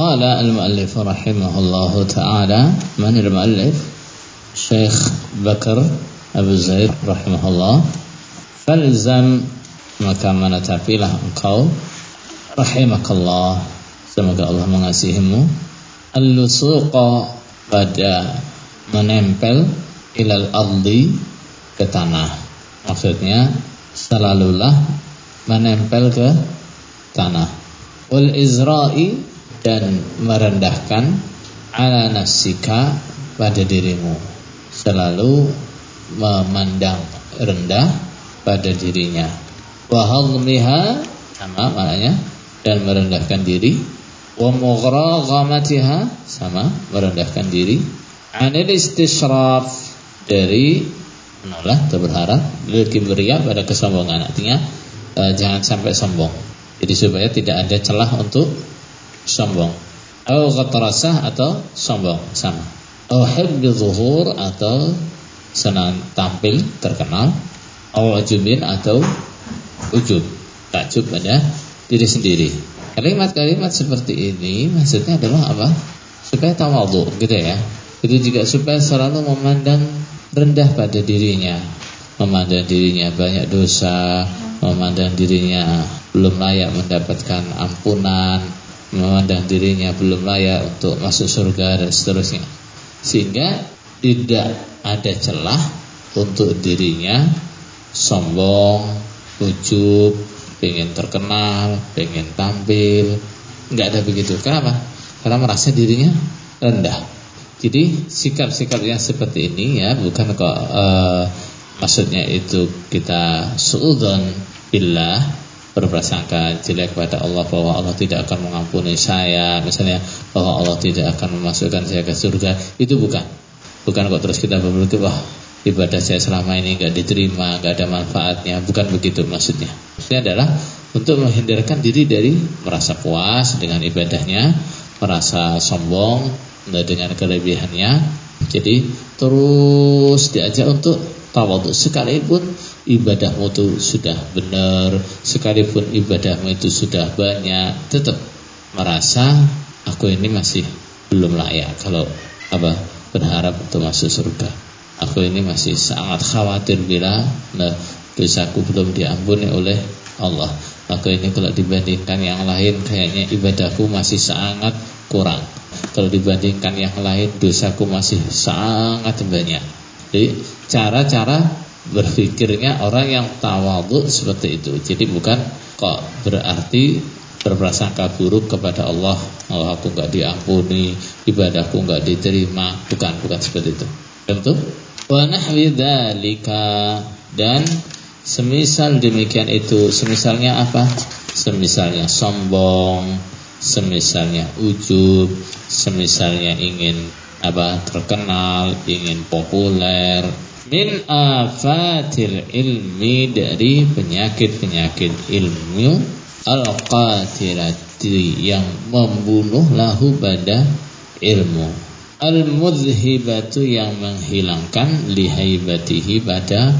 قال المؤلف رحمه الله تعالى من المؤلف؟ شيخ بكر أبو زيد رحمه الله. فلزم كان من تعبيله قول رحمك الله سمك semoga Allah mengasihimu. اللصوق بعد menempel إلى الأرض ke tanah. Maksudnya selalulah menempel ke tanah. والإزرائي dan merendahkan ala nafsika pada dirimu. Selalu memandang rendah pada dirinya. Wa hadmiha sama maknanya dan merendahkan diri. Wa mughraghamatiha sama merendahkan diri. Anil istishraf dari menolak atau berharap lil kibriya pada kesombongan. Artinya e, jangan sampai sombong. Jadi supaya tidak ada celah untuk sombong. Atau ghatrasah atau sombong sama. Atau hibbi zuhur atau senang tampil terkenal. Atau ujubin atau ujub takjub pada diri sendiri. Kalimat-kalimat seperti ini maksudnya adalah apa? Supaya tawadhu gitu ya. Itu juga supaya selalu memandang rendah pada dirinya. Memandang dirinya banyak dosa memandang dirinya belum layak mendapatkan ampunan memandang dirinya belum layak untuk masuk surga dan seterusnya. Sehingga tidak ada celah untuk dirinya sombong, ujub, pengen terkenal, pengen tampil. Enggak ada begitu. Kenapa? Karena merasa dirinya rendah. Jadi sikap-sikap yang seperti ini ya bukan kok uh, maksudnya itu kita suudzon billah berprasangka jelek pada Allah bahwa Allah tidak akan mengampuni saya misalnya bahwa Allah tidak akan memasukkan saya ke surga itu bukan. Bukan kok terus kita berpikir wah ibadah saya selama ini nggak diterima nggak ada manfaatnya. Bukan begitu maksudnya. Maksudnya adalah untuk menghindarkan diri dari merasa puas dengan ibadahnya merasa sombong dengan kelebihannya. Jadi terus diajak untuk tawadhu sekalipun ibadahmu itu sudah benar, sekalipun ibadahmu itu sudah banyak, tetap merasa aku ini masih belum layak kalau apa berharap untuk masuk surga. Aku ini masih sangat khawatir bila nah, dosaku belum diampuni oleh Allah. Maka ini kalau dibandingkan yang lain kayaknya ibadahku masih sangat kurang. Kalau dibandingkan yang lain dosaku masih sangat banyak. Jadi cara-cara berpikirnya orang yang tawadhu seperti itu. Jadi bukan kok berarti berprasangka buruk kepada Allah. Allah aku nggak diampuni, ibadahku nggak diterima. Bukan, bukan seperti itu. Tentu. Wa nahwi dan semisal demikian itu, semisalnya apa? Semisalnya sombong, semisalnya ujub, semisalnya ingin apa terkenal, ingin populer, min afatil ilmi dari penyakit-penyakit ilmu al-qatilati yang membunuh lahu pada ilmu. Al-mudhibatu yang menghilangkan lihaibatihi pada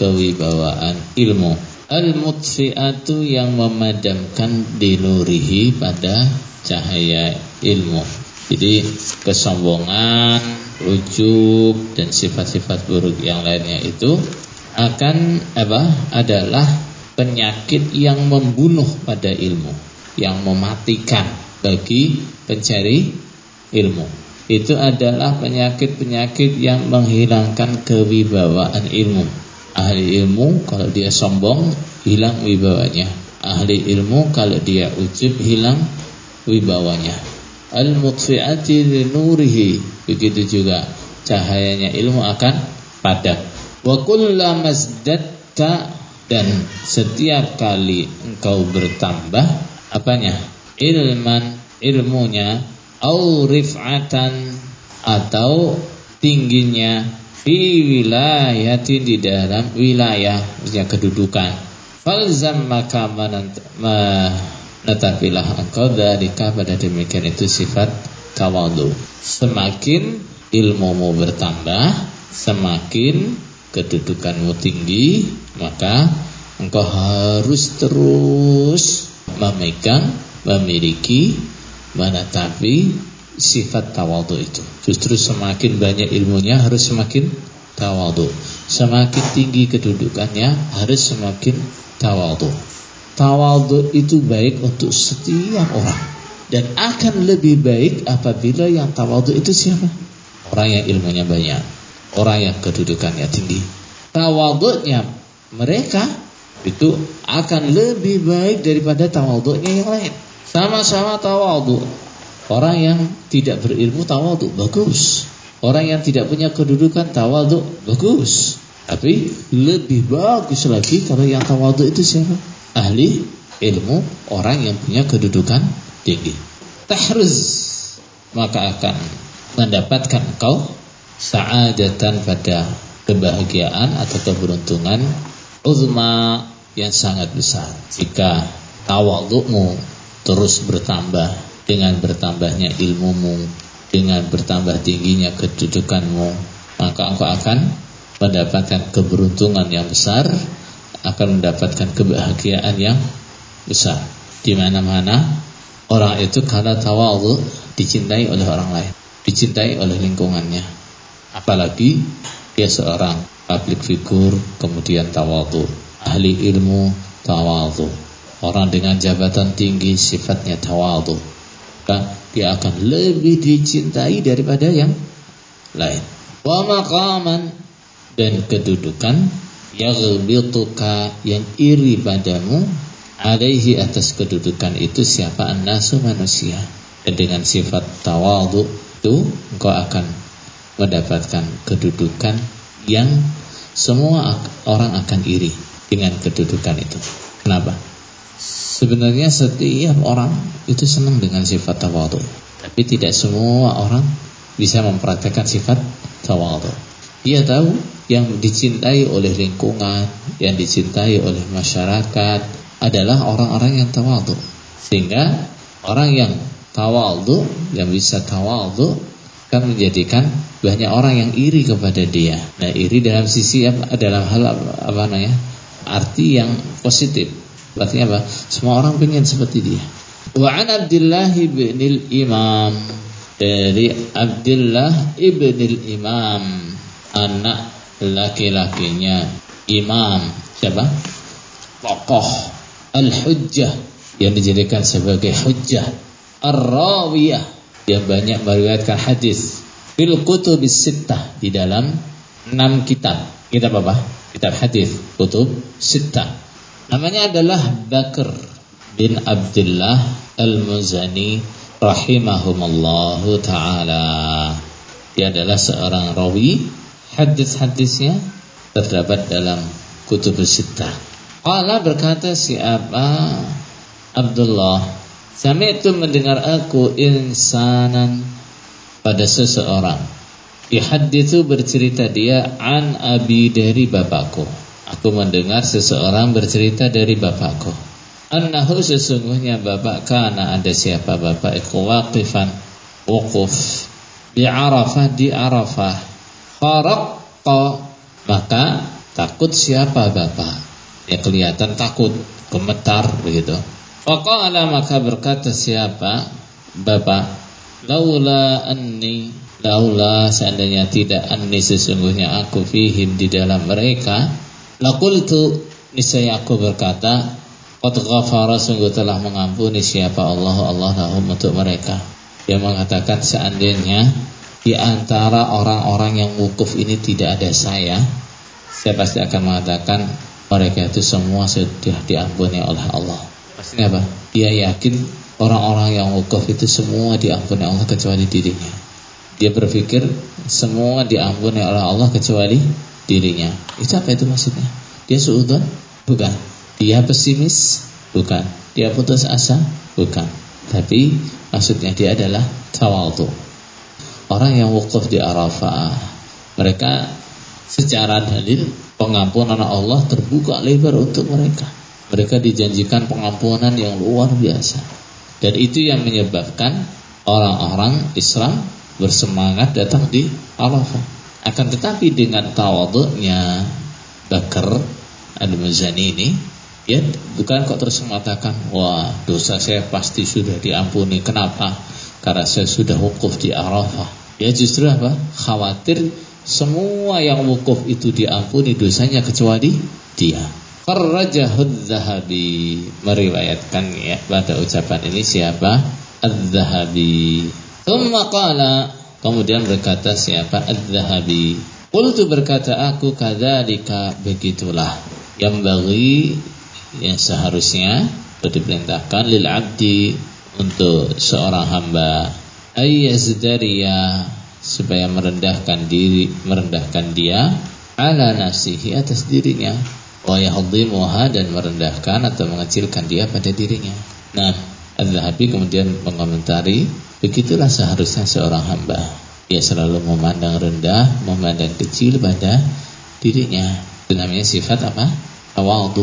kewibawaan ilmu. Al-mutfi'atu yang memadamkan dinurihi pada cahaya ilmu jadi kesombongan, ujub dan sifat-sifat buruk yang lainnya itu akan apa? adalah penyakit yang membunuh pada ilmu, yang mematikan bagi pencari ilmu. Itu adalah penyakit-penyakit yang menghilangkan kewibawaan ilmu. Ahli ilmu kalau dia sombong hilang wibawanya. Ahli ilmu kalau dia ujub hilang wibawanya al-mutfi'ati li nurihi. Begitu juga cahayanya ilmu akan padam wa kullamazdadta dan setiap kali engkau bertambah apanya? Ilman ilmunya au rif'atan atau tingginya fi wilayatin di dalam wilayah kedudukan. Falzam maka Tetapilah engkau dalika pada demikian itu sifat tawadu. Semakin ilmumu bertambah, semakin kedudukanmu tinggi, maka engkau harus terus memegang, memiliki menetapi sifat tawadhu itu. Justru semakin banyak ilmunya harus semakin tawadhu. Semakin tinggi kedudukannya harus semakin tawadhu. Tawadhu itu baik untuk setiap orang dan akan lebih baik apabila yang tawadhu itu siapa? Orang yang ilmunya banyak, orang yang kedudukannya tinggi. Tawadhunya mereka itu akan lebih baik daripada tawadhunya yang lain. Sama-sama tawadhu, Orang yang tidak berilmu tawadhu bagus. Orang yang tidak punya kedudukan tawadhu bagus. Tapi lebih bagus lagi kalau yang tawadhu itu siapa? Ahli ilmu, orang yang punya kedudukan tinggi. Tahruz maka akan mendapatkan kau sa'adatan pada kebahagiaan atau keberuntungan uzma yang sangat besar jika tawadhumu terus bertambah dengan bertambahnya ilmumu, dengan bertambah tingginya kedudukanmu, maka engkau akan mendapatkan keberuntungan yang besar, akan mendapatkan kebahagiaan yang besar. Di mana-mana orang itu karena tawadhu dicintai oleh orang lain, dicintai oleh lingkungannya. Apalagi dia seorang public figure kemudian tawadhu, ahli ilmu tawadhu. Orang dengan jabatan tinggi sifatnya tawadhu maka dia akan lebih dicintai daripada yang lain. Wa maqaman dan kedudukan yaghbituka yang iri padamu alaihi atas kedudukan itu siapa annasu manusia. Dan dengan sifat tawadhu itu engkau akan mendapatkan kedudukan yang semua orang akan iri dengan kedudukan itu. Kenapa? Sebenarnya setiap orang itu senang dengan sifat tawadhu, tapi tidak semua orang bisa mempraktekkan sifat tawadhu. Dia tahu yang dicintai oleh lingkungan, yang dicintai oleh masyarakat adalah orang-orang yang tawadhu. Sehingga orang yang tawadhu, yang bisa tawadhu kan menjadikan banyak orang yang iri kepada dia. Nah, iri dalam sisi apa? Dalam hal apa, apa namanya? Arti yang positif Berarti apa? Semua orang ingin seperti dia. Wa an Abdullah al-Imam dari Abdullah ibn al-Imam anak laki-lakinya Imam siapa? Tokoh Al-Hujjah yang dijadikan sebagai hujjah Ar-Rawiyah yang banyak meriwayatkan hadis fil kutubis sittah di dalam enam kitab. Kitab apa? Kitab hadis, kutub sittah. Namanya adalah Bakr bin Abdullah Al-Muzani rahimahumallahu taala. Dia adalah seorang rawi hadis-hadisnya terdapat dalam kutub sittah. Allah berkata siapa Abdullah itu mendengar aku insanan pada seseorang Ihadithu bercerita dia an abi dari bapakku Aku mendengar seseorang bercerita dari bapakku. Annahu sesungguhnya bapak kana ada siapa bapak itu waqifan wukuf di Arafah di Arafah faraqqa maka takut siapa bapak? Ya kelihatan takut gemetar begitu. Faqala maka berkata siapa bapak? Laula anni laula seandainya tidak anni sesungguhnya aku fihim di dalam mereka. Laqultu niscaya aku berkata Qad ghafara sungguh telah mengampuni siapa Allah Allah lahum untuk mereka. Dia mengatakan seandainya Di antara orang-orang yang wukuf ini tidak ada saya Saya pasti akan mengatakan Mereka itu semua sudah diampuni oleh Allah Pastinya apa? Dia yakin orang-orang yang wukuf itu semua diampuni Allah kecuali dirinya Dia berpikir semua diampuni oleh Allah kecuali dirinya. Itu apa itu maksudnya? Dia suudon? Bukan. Dia pesimis? Bukan. Dia putus asa? Bukan. Tapi maksudnya dia adalah tawaltu. Orang yang wukuf di Arafah, mereka secara dalil pengampunan Allah terbuka lebar untuk mereka. Mereka dijanjikan pengampunan yang luar biasa. Dan itu yang menyebabkan orang-orang Islam bersemangat datang di Arafah. Akan tetapi dengan tawaduknya Bakar Al-Muzani ini Ya, bukan kok terus mengatakan, wah dosa saya pasti sudah diampuni. Kenapa? Karena saya sudah wukuf di Arafah. Ya justru apa? Khawatir semua yang wukuf itu diampuni dosanya kecuali dia. Farrajahud Zahabi meriwayatkan ya pada ucapan ini siapa? Az-Zahabi. Thumma qala kemudian berkata siapa? Az-Zahabi. Qultu berkata aku kadzalika begitulah yang bagi yang seharusnya diperintahkan lil abdi untuk seorang hamba. Ayyazdariya supaya merendahkan diri merendahkan dia ala nafsihi atas dirinya. Wa yahdhimuha dan merendahkan atau mengecilkan dia pada dirinya. Nah Az-Zahabi kemudian mengomentari begitulah seharusnya seorang hamba. Dia selalu memandang rendah memandang kecil pada dirinya. Itu namanya sifat apa? Tawadhu.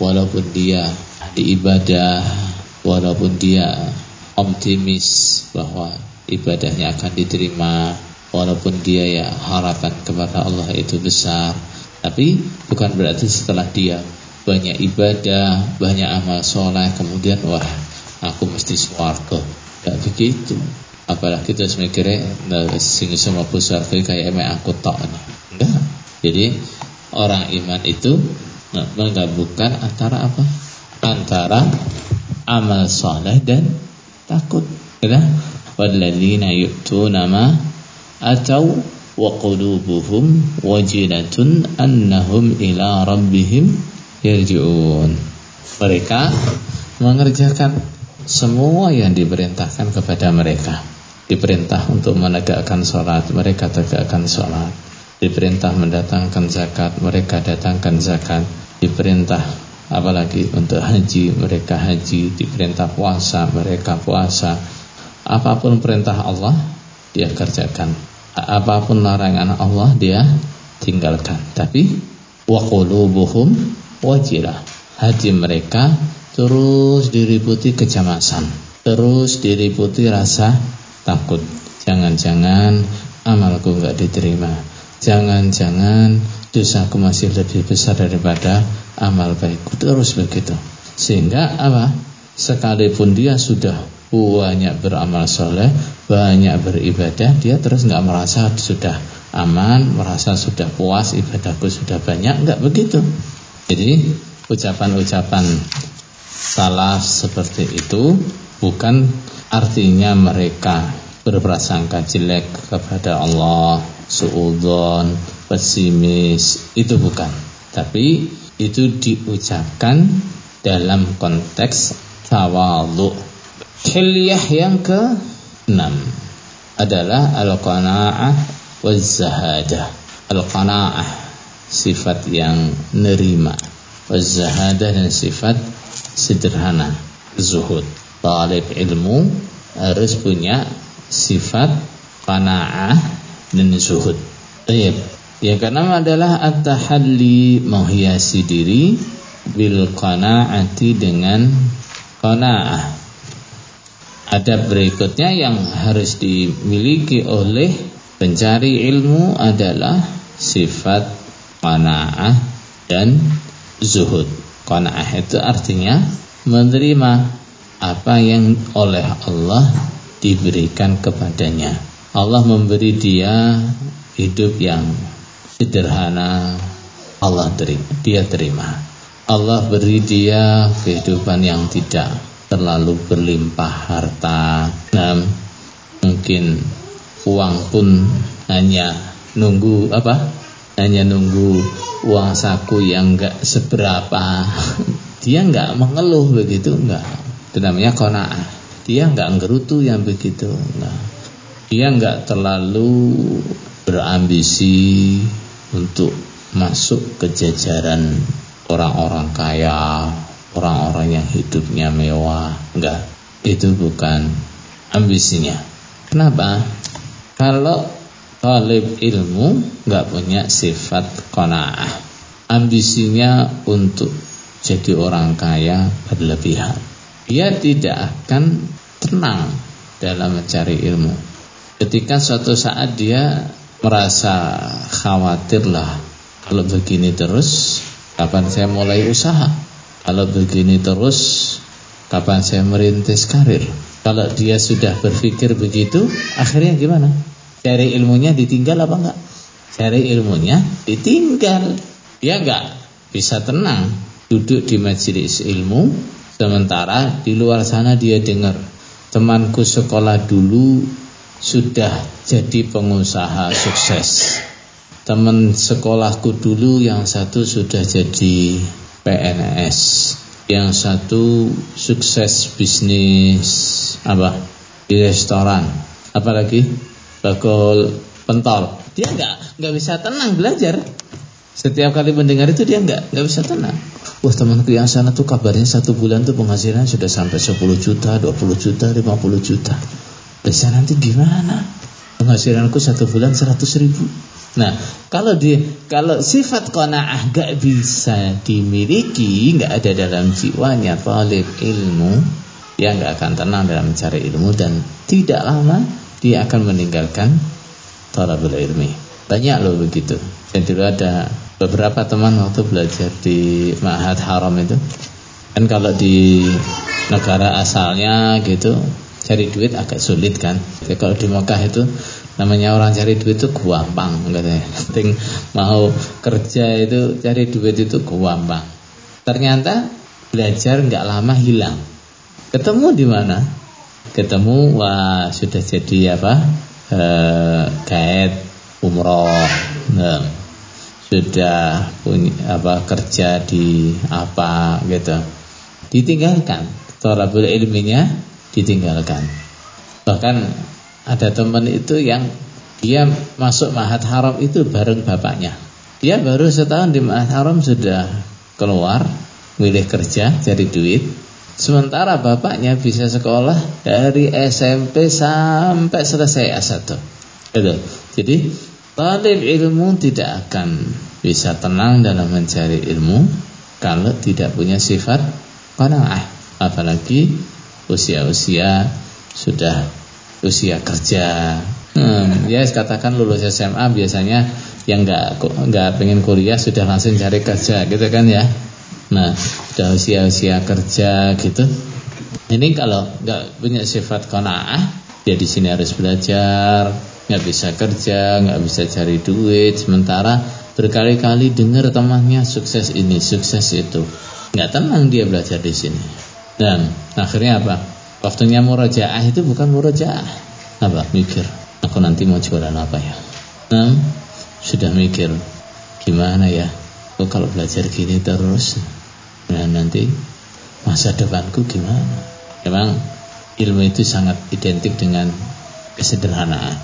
Walaupun dia di ibadah walaupun dia optimis bahwa ibadahnya akan diterima walaupun dia ya harapan kepada Allah itu besar tapi bukan berarti setelah dia banyak ibadah banyak amal soleh kemudian wah aku mesti swarga. Tidak begitu. Apalagi terus mikirnya sing semua besar kayak emek aku tok. Enggak jadi orang iman itu Nah, menggabungkan antara apa? Antara amal soleh dan takut. Ya? Walladzina yu'tuna ma atau wa qulubuhum wajilatun annahum ila rabbihim yarji'un. Mereka mengerjakan semua yang diperintahkan kepada mereka. Diperintah untuk menegakkan sholat, mereka tegakkan sholat diperintah mendatangkan zakat mereka datangkan zakat diperintah apalagi untuk haji mereka haji diperintah puasa mereka puasa. Apa pun perintah Allah dia kerjakan. Apa pun larangan Allah dia tinggalkan. Tapi wa qulubuhum wajilah. Hati mereka terus diriputi kecemasan terus diriputi rasa takut. Jangan-jangan amalku enggak diterima. Jangan-jangan dosaku masih lebih besar daripada amal baikku Terus begitu. Sehingga apa? Sekalipun dia sudah banyak beramal soleh Banyak beribadah Dia terus nggak merasa sudah aman Merasa sudah puas Ibadahku sudah banyak. Nggak begitu. Jadi ucapan-ucapan salah seperti itu Bukan artinya mereka berprasangka jelek kepada Allah suudon, pesimis, itu bukan. Tapi itu diucapkan dalam konteks tawadhu. Hilyah yang ke-6 adalah al-qanaah waz-zahadah. Al-qanaah sifat yang nerima, waz-zahadah dan sifat sederhana, zuhud. Talib ilmu harus punya sifat qanaah dan zuhud. Baik. Ya karena adalah at-tahalli menghiasi diri bil qanaati dengan qanaah. Ada berikutnya yang harus dimiliki oleh pencari ilmu adalah sifat qanaah dan zuhud. Qanaah itu artinya menerima apa yang oleh Allah diberikan kepadanya Allah memberi dia hidup yang sederhana. Allah terima, dia terima. Allah beri dia kehidupan yang tidak terlalu berlimpah harta. Nah, mungkin uang pun hanya nunggu apa? Hanya nunggu uang saku yang enggak seberapa. Dia enggak mengeluh begitu enggak itu namanya kona'ah dia enggak ngerutu yang begitu enggak dia nggak terlalu berambisi untuk masuk ke jajaran orang-orang kaya, orang-orang yang hidupnya mewah. Enggak, itu bukan ambisinya. Kenapa? Kalau talib ilmu nggak punya sifat qanaah. Ambisinya untuk jadi orang kaya berlebihan. Dia tidak akan tenang dalam mencari ilmu ketika suatu saat dia merasa khawatir lah kalau begini terus kapan saya mulai usaha Kalau begini terus, kapan saya merintis karir? Kalau dia sudah berpikir begitu, akhirnya gimana? Cari ilmunya ditinggal apa enggak? Cari ilmunya ditinggal. Dia enggak bisa tenang duduk di majelis ilmu sementara di luar sana dia dengar temanku sekolah dulu sudah jadi pengusaha sukses. Teman sekolahku dulu yang satu sudah jadi PNS, yang satu sukses bisnis apa di restoran, apalagi bakul pentol. Dia nggak nggak bisa tenang belajar. Setiap kali mendengar itu dia nggak nggak bisa tenang. Wah temanku yang sana tuh kabarnya satu bulan tuh penghasilan sudah sampai 10 juta, 20 juta, 50 juta. Bisa nanti gimana? Penghasilanku satu bulan 100 ribu. Nah, kalau dia kalau sifat qanaah gak bisa dimiliki, nggak ada dalam jiwanya talib ilmu, dia nggak akan tenang dalam mencari ilmu dan tidak lama dia akan meninggalkan talabul ilmi. Banyak loh begitu. Dan dulu ada beberapa teman waktu belajar di Ma'had Haram itu. Kan kalau di negara asalnya gitu cari duit agak sulit kan. Jadi kalau di Mekah itu namanya orang cari duit itu gampang katanya. Penting mau kerja itu cari duit itu gampang. Ternyata belajar nggak lama hilang. Ketemu di mana? Ketemu wah sudah jadi apa? Eh, guide umroh. Nah, sudah punya apa kerja di apa gitu. Ditinggalkan. Thalabul ilminya ditinggalkan. Bahkan ada teman itu yang dia masuk Mahat Haram itu bareng bapaknya. Dia baru setahun di Mahat Haram sudah keluar, milih kerja, cari duit. Sementara bapaknya bisa sekolah dari SMP sampai selesai S1. Itu. Jadi talib ilmu tidak akan bisa tenang dalam mencari ilmu kalau tidak punya sifat qanaah. Apalagi usia-usia sudah usia kerja. Hmm, ya katakan lulus SMA biasanya yang nggak nggak pengen kuliah sudah langsung cari kerja gitu kan ya. Nah, sudah usia-usia kerja gitu. Ini kalau nggak punya sifat qanaah, dia di sini harus belajar, nggak bisa kerja, nggak bisa cari duit, sementara berkali-kali dengar temannya sukses ini, sukses itu, nggak tenang dia belajar di sini. Dan akhirnya apa? Waktunya murojaah itu bukan murojaah. Apa? Mikir. Aku nanti mau jualan apa ya? Nah, sudah mikir gimana ya? Oh, kalau belajar gini terus, nah nanti masa depanku gimana? Memang ilmu itu sangat identik dengan kesederhanaan.